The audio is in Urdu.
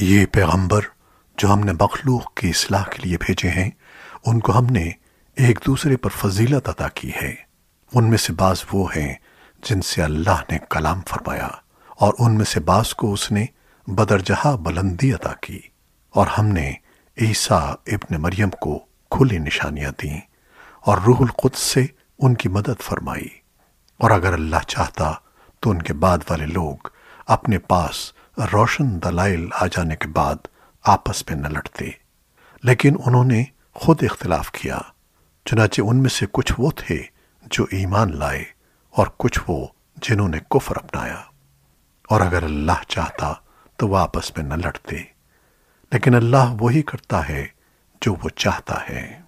یہ پیغمبر جو ہم نے مخلوق کی اصلاح کے لیے بھیجے ہیں، ان کو ہم نے ایک دوسرے پر فضیلت عطا کی ہے۔ ان میں سے بعض وہ ہیں جن سے اللہ نے کلام فرمایا اور ان میں سے بعض کو اس نے بدرجہا بلندی عطا کی اور ہم نے عیسیٰ ابن مریم کو کھلی نشانیاں دیں اور روح القدس سے ان کی مدد فرمائی۔ اور اگر اللہ چاہتا تو ان کے بعد والے لوگ اپنے پاس روشن دلائل آ جانے کے بعد آپس میں نہ لڑتے لیکن انہوں نے خود اختلاف کیا، چنانچہ ان میں سے کچھ وہ تھے جو ایمان لائے اور کچھ وہ جنہوں نے کفر اپنایا۔ اور اگر اللہ چاہتا تو وہ آپس میں نہ لڑتے لیکن اللہ وہی کرتا ہے جو وہ چاہتا ہے۔